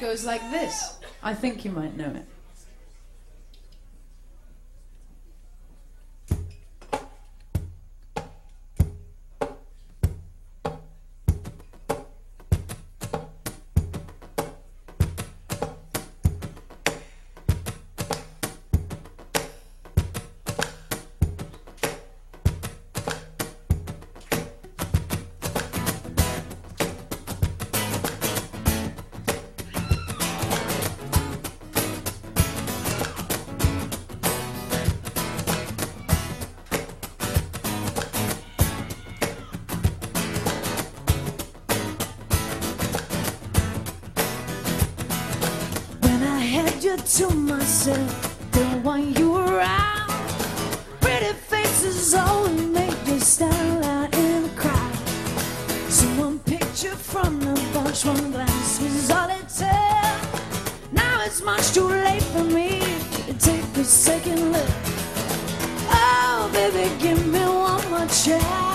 goes like this. I think you might know it. To myself, didn't want you around. Pretty faces always make you stand out in the crowd. So one picture from the bunch, one glance was all it took. Now it's much too late for me to take a second look. Oh, baby, give me one more chance.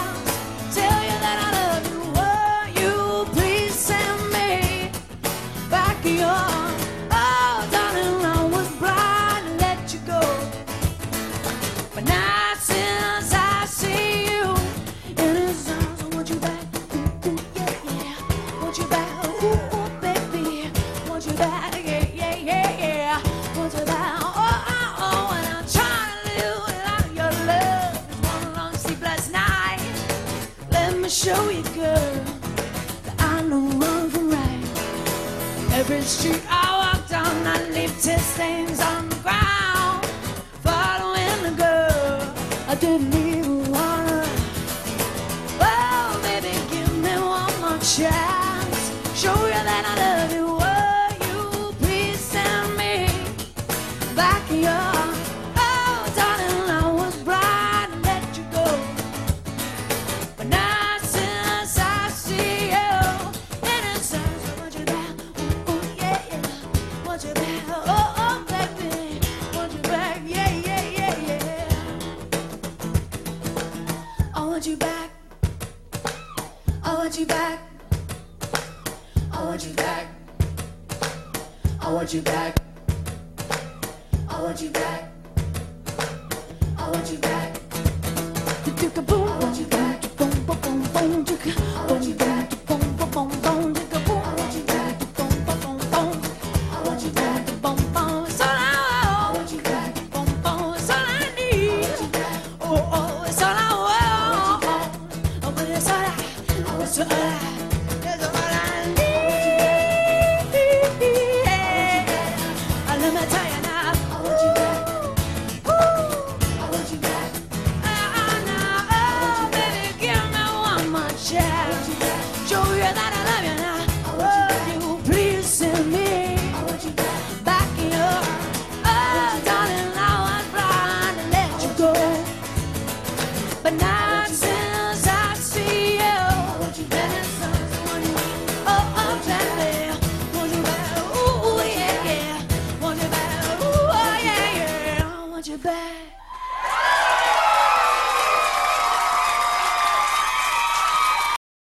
Me show you, girl, that I know wrong from right. Every street I walk down, I leave tear stains on the ground. Following the girl, I didn't even wanna. Oh, baby, give me one more chance. Show you that I love I want you back. I want you back. I want you back. I want you back. I want you back. I want you back. your back.